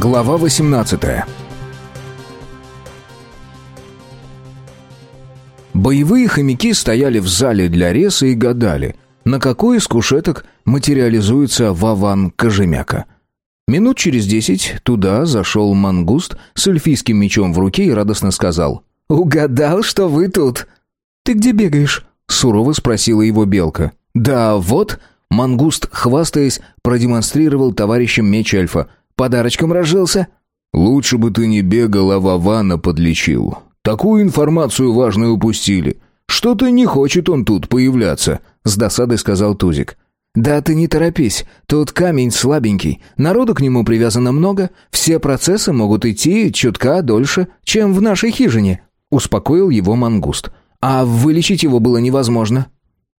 Глава 18 Боевые хомяки стояли в зале для реса и гадали, на какой из кушеток материализуется Вован Кожемяка. Минут через десять туда зашел мангуст с эльфийским мечом в руке и радостно сказал «Угадал, что вы тут!» «Ты где бегаешь?» — сурово спросила его белка. «Да вот...» — мангуст, хвастаясь, продемонстрировал товарищам меч эльфа — Подарочком разжился?» «Лучше бы ты не бегал, а Вована подлечил. Такую информацию важную упустили. Что-то не хочет он тут появляться», — с досадой сказал Тузик. «Да ты не торопись, тут камень слабенький, народу к нему привязано много, все процессы могут идти чутка дольше, чем в нашей хижине», — успокоил его мангуст. «А вылечить его было невозможно».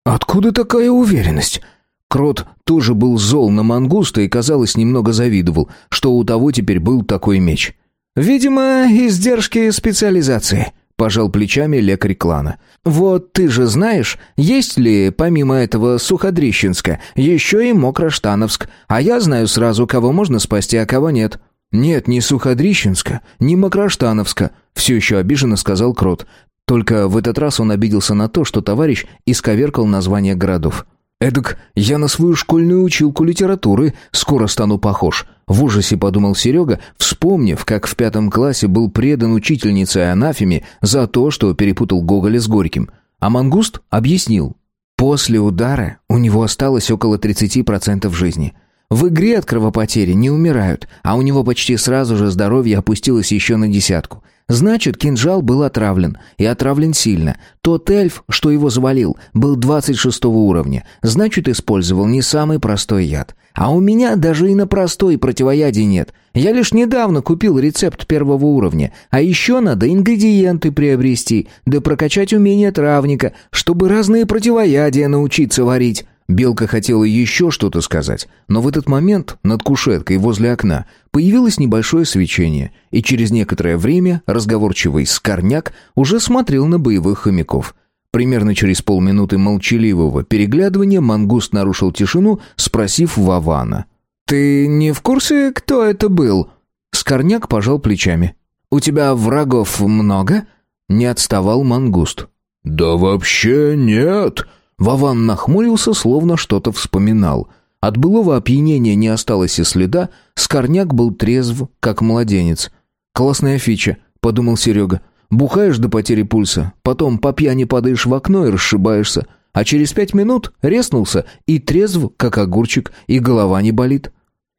«Откуда такая уверенность?» Крот тоже был зол на мангуста и, казалось, немного завидовал, что у того теперь был такой меч. «Видимо, издержки специализации», — пожал плечами лекарь клана. «Вот ты же знаешь, есть ли, помимо этого Суходрищенска, еще и Мокроштановск, а я знаю сразу, кого можно спасти, а кого нет». «Нет, ни Суходрищенска, ни Мокроштановска», — все еще обиженно сказал Крот. Только в этот раз он обиделся на то, что товарищ исковеркал название городов. Эдак я на свою школьную училку литературы скоро стану похож. В ужасе подумал Серега, вспомнив, как в пятом классе был предан учительнице анафеме за то, что перепутал Гоголя с Горьким. А Мангуст объяснил. После удара у него осталось около 30% жизни. В игре от кровопотери не умирают, а у него почти сразу же здоровье опустилось еще на десятку – Значит, кинжал был отравлен, и отравлен сильно. Тот эльф, что его завалил, был 26 уровня. Значит, использовал не самый простой яд. А у меня даже и на простой противоядия нет. Я лишь недавно купил рецепт первого уровня. А еще надо ингредиенты приобрести, да прокачать умение травника, чтобы разные противоядия научиться варить. Белка хотела еще что-то сказать, но в этот момент над кушеткой возле окна появилось небольшое свечение, и через некоторое время разговорчивый Скорняк уже смотрел на боевых хомяков. Примерно через полминуты молчаливого переглядывания мангуст нарушил тишину, спросив Вавана. «Ты не в курсе, кто это был?» Скорняк пожал плечами. «У тебя врагов много?» Не отставал мангуст. «Да вообще нет», Вован нахмурился, словно что-то вспоминал. От былого опьянения не осталось и следа, Скорняк был трезв, как младенец. «Классная фича», — подумал Серега. «Бухаешь до потери пульса, потом по пьяни падаешь в окно и расшибаешься, а через пять минут резнулся и трезв, как огурчик, и голова не болит».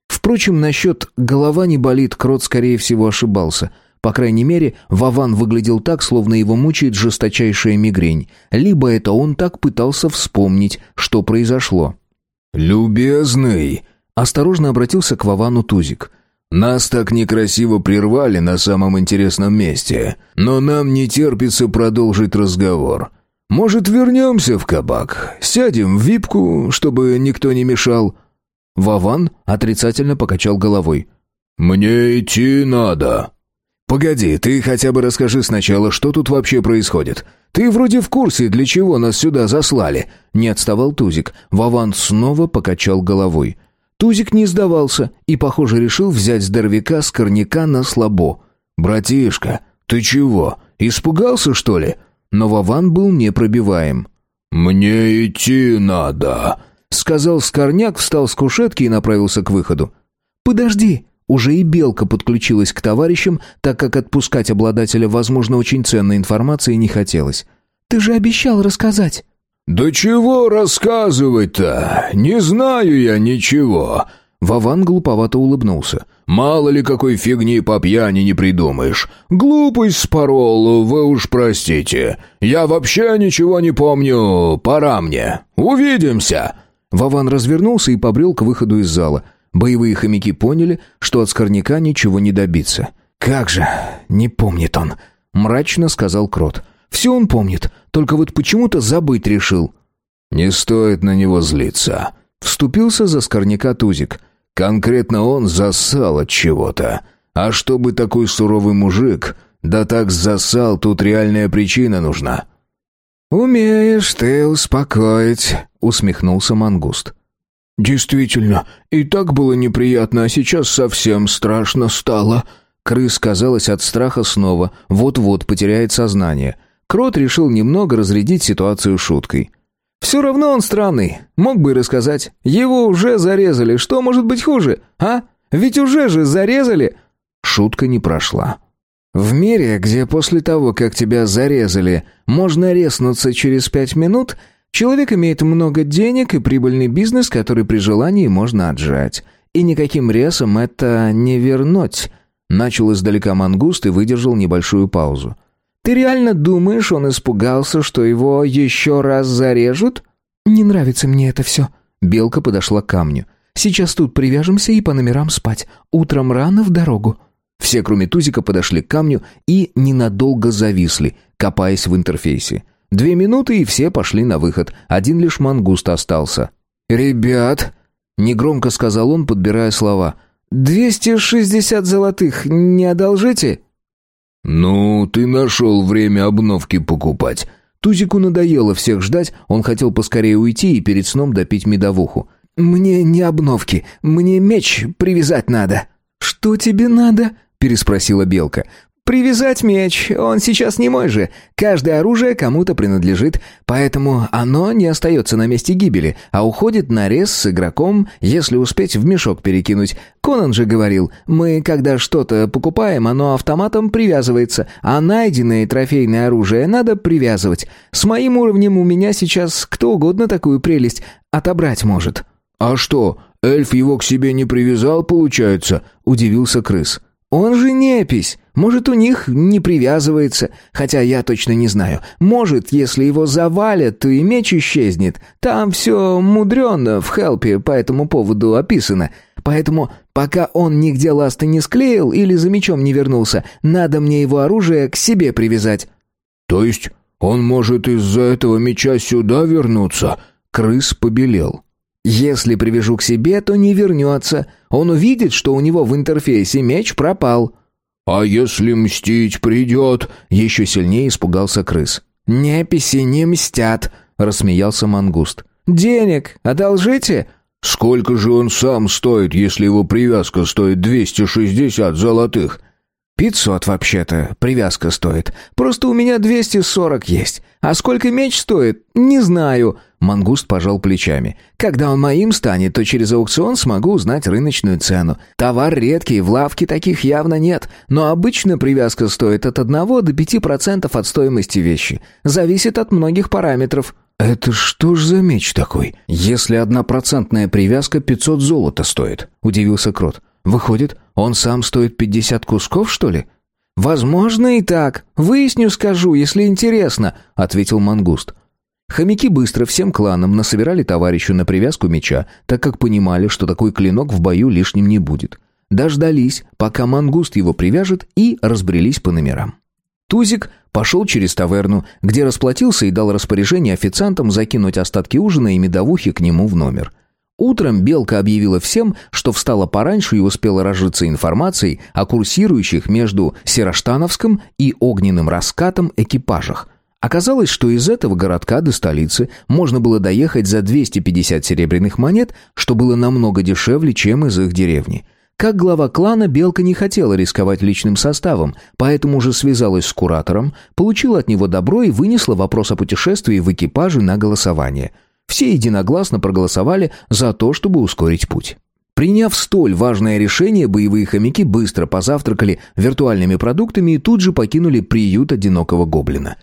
Впрочем, насчет «голова не болит» Крот, скорее всего, ошибался — по крайней мере, Вован выглядел так, словно его мучает жесточайшая мигрень. Либо это он так пытался вспомнить, что произошло. «Любезный!» — осторожно обратился к Вовану Тузик. «Нас так некрасиво прервали на самом интересном месте, но нам не терпится продолжить разговор. Может, вернемся в кабак, сядем в випку, чтобы никто не мешал?» Вован отрицательно покачал головой. «Мне идти надо», «Погоди, ты хотя бы расскажи сначала, что тут вообще происходит. Ты вроде в курсе, для чего нас сюда заслали?» Не отставал Тузик. Вован снова покачал головой. Тузик не сдавался и, похоже, решил взять здоровяка с корняка на слабо. «Братишка, ты чего, испугался, что ли?» Но Вован был непробиваем. «Мне идти надо», — сказал Скорняк, встал с кушетки и направился к выходу. «Подожди», уже и Белка подключилась к товарищам, так как отпускать обладателя, возможно, очень ценной информации не хотелось. «Ты же обещал рассказать». «Да чего рассказывать-то? Не знаю я ничего». Вован глуповато улыбнулся. «Мало ли какой фигни по пьяни не придумаешь. Глупость спорол, вы уж простите. Я вообще ничего не помню. Пора мне. Увидимся». Вован развернулся и побрел к выходу из зала. Боевые хомяки поняли, что от Скорняка ничего не добиться. «Как же, не помнит он», — мрачно сказал Крот. «Все он помнит, только вот почему-то забыть решил». «Не стоит на него злиться», — вступился за Скорняка Тузик. «Конкретно он засал от чего-то. А чтобы такой суровый мужик, да так засал, тут реальная причина нужна». «Умеешь ты успокоить», — усмехнулся Мангуст. «Действительно, и так было неприятно, а сейчас совсем страшно стало». Крыс, казалось, от страха снова, вот-вот потеряет сознание. Крот решил немного разрядить ситуацию шуткой. «Все равно он странный. Мог бы рассказать. Его уже зарезали. Что может быть хуже, а? Ведь уже же зарезали!» Шутка не прошла. В мире, где после того, как тебя зарезали, можно резнуться через пять минут, человек имеет много денег и прибыльный бизнес, который при желании можно отжать. И никаким ресом это не вернуть. Начал издалека мангуст и выдержал небольшую паузу. Ты реально думаешь, он испугался, что его еще раз зарежут? Не нравится мне это все. Белка подошла к камню. Сейчас тут привяжемся и по номерам спать. Утром рано в дорогу. Все, кроме Тузика, подошли к камню и ненадолго зависли, копаясь в интерфейсе. Две минуты, и все пошли на выход. Один лишь мангуст остался. «Ребят!» — негромко сказал он, подбирая слова. «Двести шестьдесят золотых не одолжите?» «Ну, ты нашел время обновки покупать». Тузику надоело всех ждать, он хотел поскорее уйти и перед сном допить медовуху. «Мне не обновки, мне меч привязать надо». «Что тебе надо?» переспросила Белка. «Привязать меч, он сейчас не мой же. Каждое оружие кому-то принадлежит, поэтому оно не остается на месте гибели, а уходит на рез с игроком, если успеть в мешок перекинуть. Конан же говорил, мы, когда что-то покупаем, оно автоматом привязывается, а найденное трофейное оружие надо привязывать. С моим уровнем у меня сейчас кто угодно такую прелесть отобрать может». «А что, эльф его к себе не привязал, получается?» – удивился крыс. «Он же непись. Может, у них не привязывается. Хотя я точно не знаю. Может, если его завалят, то и меч исчезнет. Там все мудрено в Хелпе по этому поводу описано. Поэтому, пока он нигде ласты не склеил или за мечом не вернулся, надо мне его оружие к себе привязать». «То есть он может из-за этого меча сюда вернуться?» Крыс побелел. Если привяжу к себе, то не вернется. Он увидит, что у него в интерфейсе меч пропал». «А если мстить придет?» Еще сильнее испугался крыс. «Неписи не мстят», — рассмеялся мангуст. «Денег одолжите?» «Сколько же он сам стоит, если его привязка стоит двести шестьдесят золотых?» «Пятьсот вообще-то привязка стоит. Просто у меня двести сорок есть. А сколько меч стоит, не знаю». Мангуст пожал плечами. «Когда он моим станет, то через аукцион смогу узнать рыночную цену. Товар редкий, в лавке таких явно нет. Но обычно привязка стоит от одного до пяти процентов от стоимости вещи. Зависит от многих параметров». «Это что ж за меч такой, если однопроцентная привязка пятьсот золота стоит?» – удивился Крот. Выходит, он сам стоит пятьдесят кусков, что ли? Возможно и так. Выясню, скажу, если интересно, ответил мангуст. Хомяки быстро всем кланам насобирали товарищу на привязку меча, так как понимали, что такой клинок в бою лишним не будет. Дождались, пока мангуст его привяжет, и разбрелись по номерам. Тузик пошел через таверну, где расплатился и дал распоряжение официантам закинуть остатки ужина и медовухи к нему в номер. Утром Белка объявила всем, что встала пораньше и успела разжиться информацией о курсирующих между Сероштановском и Огненным раскатом экипажах. Оказалось, что из этого городка до столицы можно было доехать за 250 серебряных монет, что было намного дешевле, чем из их деревни. Как глава клана, Белка не хотела рисковать личным составом, поэтому уже связалась с куратором, получила от него добро и вынесла вопрос о путешествии в экипаже на голосование – все единогласно проголосовали за то, чтобы ускорить путь. Приняв столь важное решение, боевые хомяки быстро позавтракали виртуальными продуктами и тут же покинули приют одинокого гоблина.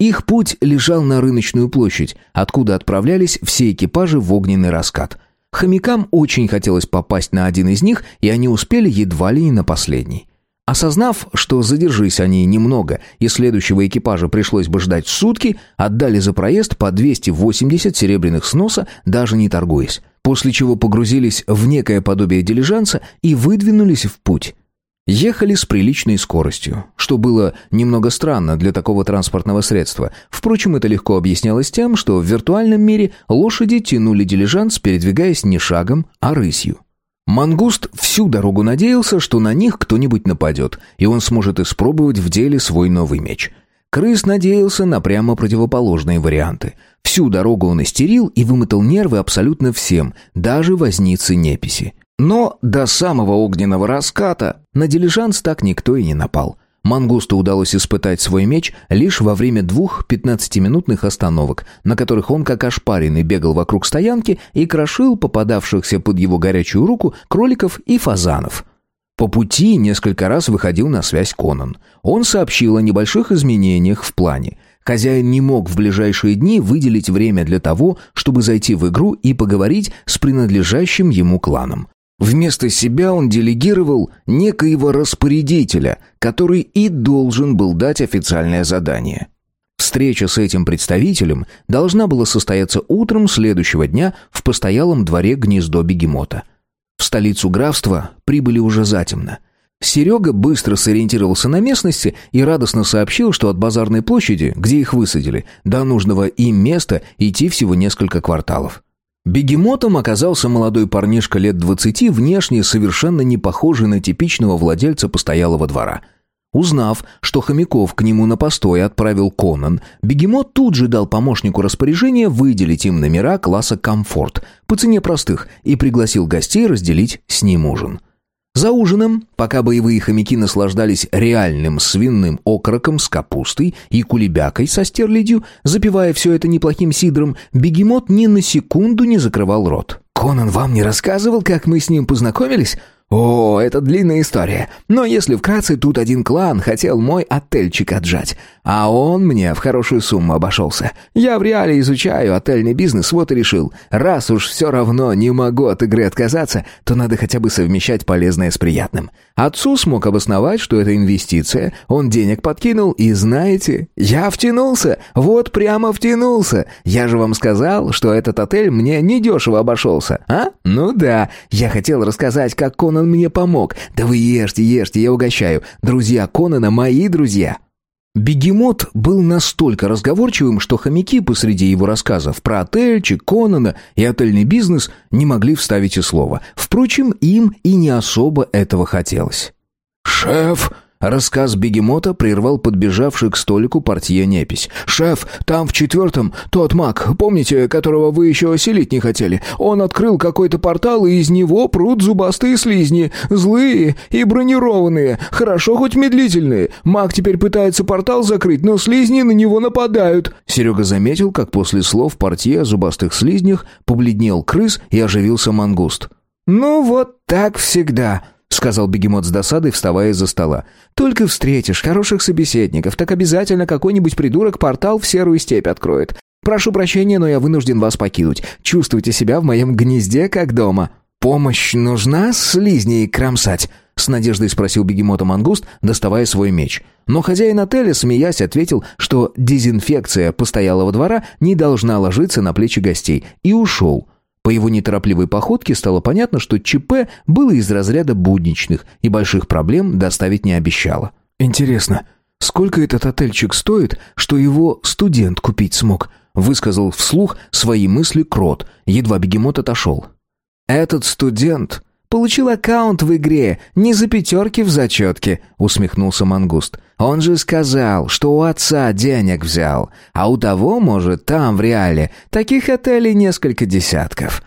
Их путь лежал на рыночную площадь, откуда отправлялись все экипажи в огненный раскат. Хомякам очень хотелось попасть на один из них, и они успели едва ли не на последний. Осознав, что задержись они немного, и следующего экипажа пришлось бы ждать сутки, отдали за проезд по 280 серебряных сноса, даже не торгуясь, после чего погрузились в некое подобие дилижанса и выдвинулись в путь. Ехали с приличной скоростью, что было немного странно для такого транспортного средства. Впрочем, это легко объяснялось тем, что в виртуальном мире лошади тянули дилижанс, передвигаясь не шагом, а рысью. Мангуст всю дорогу надеялся, что на них кто-нибудь нападет, и он сможет испробовать в деле свой новый меч. Крыс надеялся на прямо противоположные варианты. Всю дорогу он истерил и вымотал нервы абсолютно всем, даже возницы неписи. Но до самого огненного раската на дилижанс так никто и не напал. Мангусту удалось испытать свой меч лишь во время двух пятнадцатиминутных остановок, на которых он как ошпаренный бегал вокруг стоянки и крошил попадавшихся под его горячую руку кроликов и фазанов. По пути несколько раз выходил на связь Конан. Он сообщил о небольших изменениях в плане. Хозяин не мог в ближайшие дни выделить время для того, чтобы зайти в игру и поговорить с принадлежащим ему кланом. Вместо себя он делегировал некоего распорядителя, который и должен был дать официальное задание. Встреча с этим представителем должна была состояться утром следующего дня в постоялом дворе гнездо бегемота. В столицу графства прибыли уже затемно. Серега быстро сориентировался на местности и радостно сообщил, что от базарной площади, где их высадили, до нужного им места идти всего несколько кварталов. Бегемотом оказался молодой парнишка лет двадцати, внешне совершенно не похожий на типичного владельца постоялого двора – Узнав, что хомяков к нему на постой отправил Конан, бегемот тут же дал помощнику распоряжение выделить им номера класса «Комфорт» по цене простых и пригласил гостей разделить с ним ужин. За ужином, пока боевые хомяки наслаждались реальным свиным окороком с капустой и кулебякой со стерлядью, запивая все это неплохим сидром, бегемот ни на секунду не закрывал рот. «Конан вам не рассказывал, как мы с ним познакомились?» О, это длинная история. Но если вкратце, тут один клан хотел мой отельчик отжать. А он мне в хорошую сумму обошелся. Я в реале изучаю отельный бизнес, вот и решил. Раз уж все равно не могу от игры отказаться, то надо хотя бы совмещать полезное с приятным. Отцу смог обосновать, что это инвестиция. Он денег подкинул, и знаете, я втянулся. Вот прямо втянулся. Я же вам сказал, что этот отель мне недешево обошелся. А? Ну да, я хотел рассказать, как Конан Конан мне помог. Да вы ешьте, ешьте, я угощаю. Друзья Конана мои друзья». Бегемот был настолько разговорчивым, что хомяки посреди его рассказов про отельчик, Конана и отельный бизнес не могли вставить и слова. Впрочем, им и не особо этого хотелось. «Шеф!» Рассказ бегемота прервал подбежавший к столику портье непись. «Шеф, там в четвертом тот маг, помните, которого вы еще оселить не хотели? Он открыл какой-то портал, и из него прут зубастые слизни. Злые и бронированные. Хорошо хоть медлительные. Маг теперь пытается портал закрыть, но слизни на него нападают». Серега заметил, как после слов портье о зубастых слизнях побледнел крыс и оживился мангуст. «Ну вот так всегда», — сказал бегемот с досадой, вставая из-за стола. «Только встретишь хороших собеседников, так обязательно какой-нибудь придурок портал в серую степь откроет. Прошу прощения, но я вынужден вас покинуть. Чувствуйте себя в моем гнезде как дома». «Помощь нужна слизней кромсать?» — с надеждой спросил бегемота мангуст, доставая свой меч. Но хозяин отеля, смеясь, ответил, что дезинфекция постоялого двора не должна ложиться на плечи гостей, и ушел — по его неторопливой походке стало понятно, что ЧП было из разряда будничных и больших проблем доставить не обещало. «Интересно, сколько этот отельчик стоит, что его студент купить смог?» высказал вслух свои мысли Крот, едва бегемот отошел. «Этот студент Получил аккаунт в игре, не за пятерки в зачетке», — усмехнулся Мангуст. «Он же сказал, что у отца денег взял, а у того, может, там, в реале, таких отелей несколько десятков».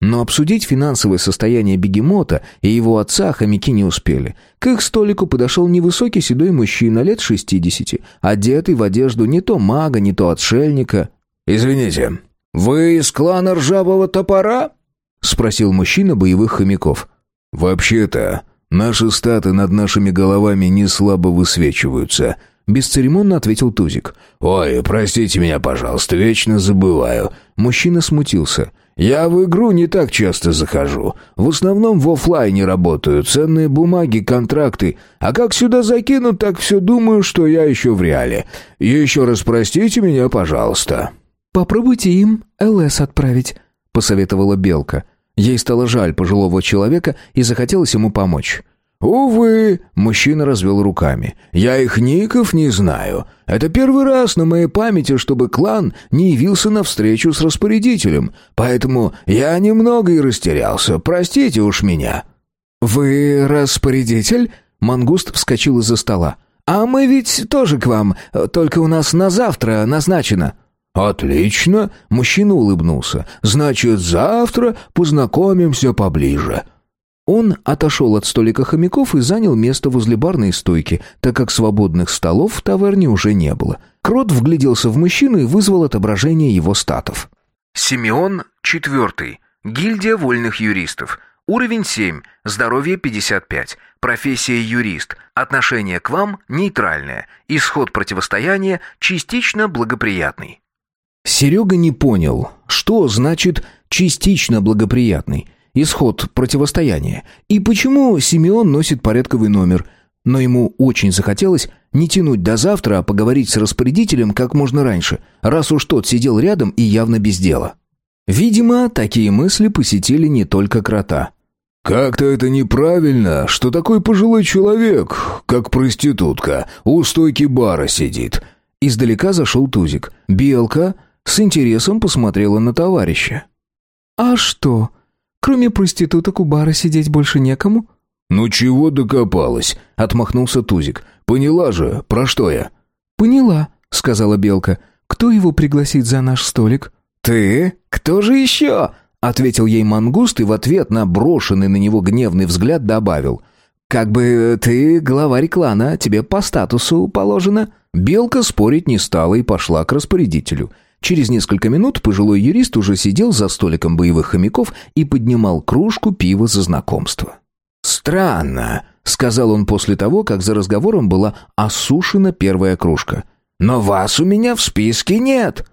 Но обсудить финансовое состояние бегемота и его отца хомяки не успели. К их столику подошел невысокий седой мужчина лет шестидесяти, одетый в одежду не то мага, не то отшельника. «Извините, вы из клана ржавого топора?» — спросил мужчина боевых хомяков. «Вообще-то, наши статы над нашими головами не слабо высвечиваются», — бесцеремонно ответил Тузик. «Ой, простите меня, пожалуйста, вечно забываю». Мужчина смутился. «Я в игру не так часто захожу. В основном в офлайне работаю, ценные бумаги, контракты. А как сюда закинут, так все думаю, что я еще в реале. Еще раз простите меня, пожалуйста». «Попробуйте им ЛС отправить», — посоветовала Белка. Ей стало жаль пожилого человека и захотелось ему помочь. «Увы», — мужчина развел руками, — «я их ников не знаю. Это первый раз на моей памяти, чтобы клан не явился на встречу с распорядителем, поэтому я немного и растерялся. Простите уж меня». «Вы распорядитель?» Мангуст вскочил из-за стола. «А мы ведь тоже к вам, только у нас на завтра назначено». «Отлично!» — мужчина улыбнулся. «Значит, завтра познакомимся поближе». Он отошел от столика хомяков и занял место возле барной стойки, так как свободных столов в таверне уже не было. Крот вгляделся в мужчину и вызвал отображение его статов. Симеон четвертый. Гильдия вольных юристов. Уровень 7. Здоровье 55. Профессия юрист. Отношение к вам нейтральное. Исход противостояния частично благоприятный. Серега не понял, что значит «частично благоприятный» исход противостояния, и почему Симеон носит порядковый номер, но ему очень захотелось не тянуть до завтра, а поговорить с распорядителем как можно раньше, раз уж тот сидел рядом и явно без дела. Видимо, такие мысли посетили не только крота. «Как-то это неправильно, что такой пожилой человек, как проститутка, у стойки бара сидит». Издалека зашел Тузик. Белка с интересом посмотрела на товарища. «А что, кроме проституток у бара сидеть больше некому?» «Ну чего докопалась?» — отмахнулся Тузик. «Поняла же, про что я?» «Поняла», — сказала Белка. «Кто его пригласит за наш столик?» «Ты? Кто же еще?» — ответил ей мангуст и в ответ на брошенный на него гневный взгляд добавил. «Как бы ты главарь клана, тебе по статусу положено». Белка спорить не стала и пошла к распорядителю — Через несколько минут пожилой юрист уже сидел за столиком боевых хомяков и поднимал кружку пива за знакомство. «Странно», — сказал он после того, как за разговором была осушена первая кружка. «Но вас у меня в списке нет».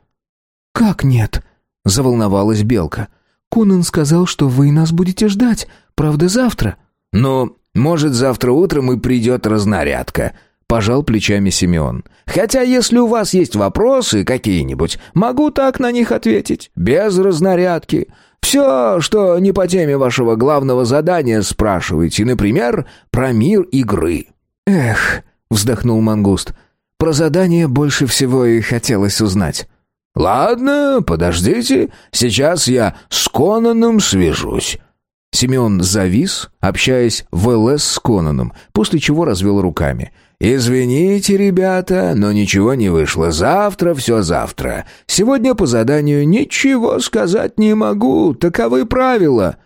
«Как нет?» — заволновалась Белка. «Кунан сказал, что вы нас будете ждать. Правда, завтра?» «Ну, может, завтра утром и придет разнарядка», Пожал плечами Симеон. «Хотя, если у вас есть вопросы какие-нибудь, могу так на них ответить, без разнарядки. Все, что не по теме вашего главного задания, спрашивайте, например, про мир игры». «Эх», — вздохнул Мангуст, — «про задание больше всего и хотелось узнать». «Ладно, подождите, сейчас я с Конаном свяжусь». Семен завис, общаясь в ЛС с Конаном, после чего развел руками. «Извините, ребята, но ничего не вышло. Завтра все завтра. Сегодня по заданию ничего сказать не могу. Таковы правила».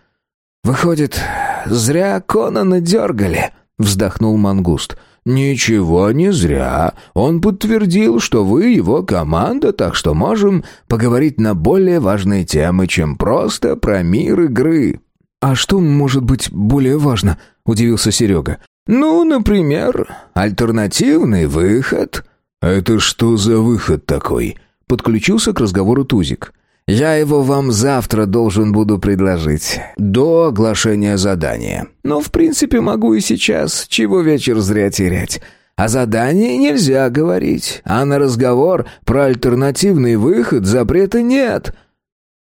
«Выходит, зря Конана дергали», — вздохнул Мангуст. «Ничего не зря. Он подтвердил, что вы его команда, так что можем поговорить на более важные темы, чем просто про мир игры». «А что может быть более важно?» — удивился Серега. «Ну, например, альтернативный выход». «Это что за выход такой?» Подключился к разговору Тузик. «Я его вам завтра должен буду предложить, до оглашения задания. Но, в принципе, могу и сейчас, чего вечер зря терять. О задании нельзя говорить, а на разговор про альтернативный выход запрета нет».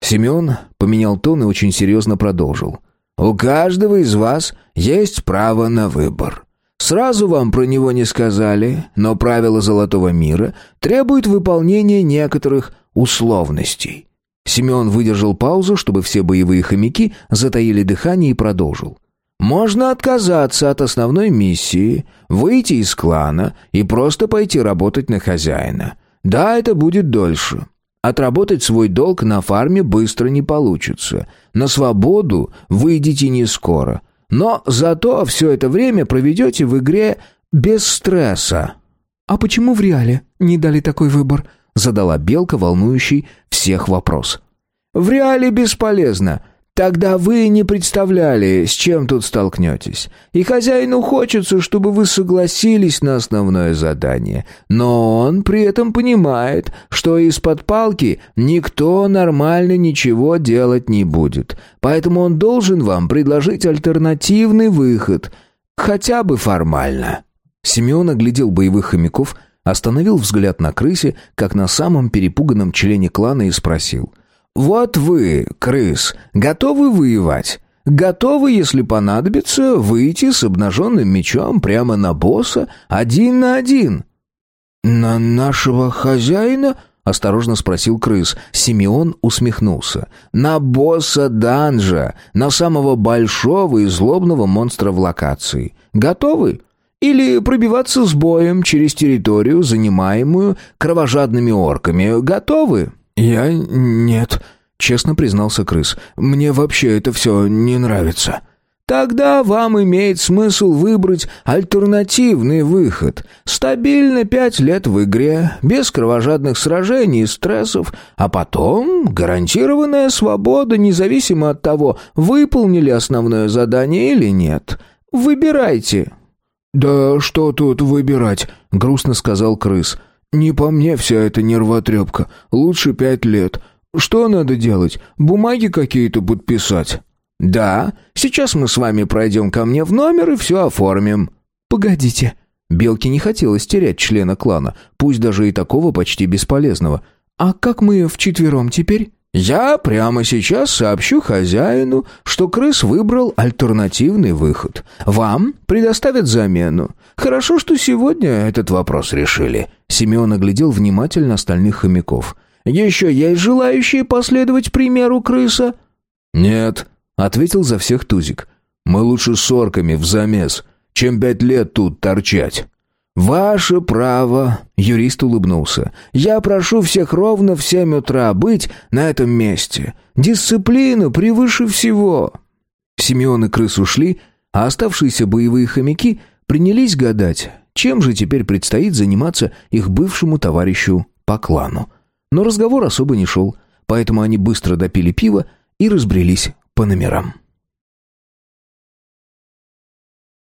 Семен поменял тон и очень серьезно продолжил. У каждого из вас есть право на выбор. Сразу вам про него не сказали, но правила Золотого мира требуют выполнения некоторых условностей. Семен выдержал паузу, чтобы все боевые хомяки затаили дыхание и продолжил. Можно отказаться от основной миссии, выйти из клана и просто пойти работать на хозяина. Да, это будет дольше. Отработать свой долг на фарме быстро не получится. На свободу выйдете не скоро. Но зато все это время проведете в игре без стресса». «А почему в реале не дали такой выбор?» задала Белка, волнующий всех вопрос. «В реале бесполезно. Тогда вы не представляли, с чем тут столкнетесь. И хозяину хочется, чтобы вы согласились на основное задание. Но он при этом понимает, что из-под палки никто нормально ничего делать не будет. Поэтому он должен вам предложить альтернативный выход. Хотя бы формально». Семен оглядел боевых хомяков, остановил взгляд на крысе, как на самом перепуганном члене клана и спросил — «Вот вы, крыс, готовы воевать? Готовы, если понадобится, выйти с обнаженным мечом прямо на босса один на один?» «На нашего хозяина?» — осторожно спросил крыс. Симеон усмехнулся. «На босса данжа, на самого большого и злобного монстра в локации. Готовы? Или пробиваться с боем через территорию, занимаемую кровожадными орками. Готовы?» «Я... нет», — честно признался крыс. «Мне вообще это все не нравится». Тогда вам имеет смысл выбрать альтернативный выход. Стабильно пять лет в игре, без кровожадных сражений и стрессов, а потом гарантированная свобода, независимо от того, выполнили основное задание или нет. Выбирайте». «Да что тут выбирать?» — грустно сказал крыс. «Не по мне вся эта нервотрепка. Лучше пять лет. Что надо делать? Бумаги какие-то подписать?» «Да, сейчас мы с вами пройдем ко мне в номер и все оформим». «Погодите». Белке не хотелось терять члена клана, пусть даже и такого почти бесполезного. «А как мы вчетвером теперь?» «Я прямо сейчас сообщу хозяину, что крыс выбрал альтернативный выход. Вам предоставят замену. Хорошо, что сегодня этот вопрос решили». Семен оглядел внимательно остальных хомяков. «Еще есть желающие последовать примеру крыса?» «Нет», Ответил за всех Тузик. «Мы лучше с орками в замес, чем пять лет тут торчать». «Ваше право», — юрист улыбнулся. «Я прошу всех ровно в семь утра быть на этом месте. Дисциплина превыше всего». Симеон и крыс ушли, а оставшиеся боевые хомяки принялись гадать, чем же теперь предстоит заниматься их бывшему товарищу по клану. Но разговор особо не шел, поэтому они быстро допили пиво и разбрелись по номерам.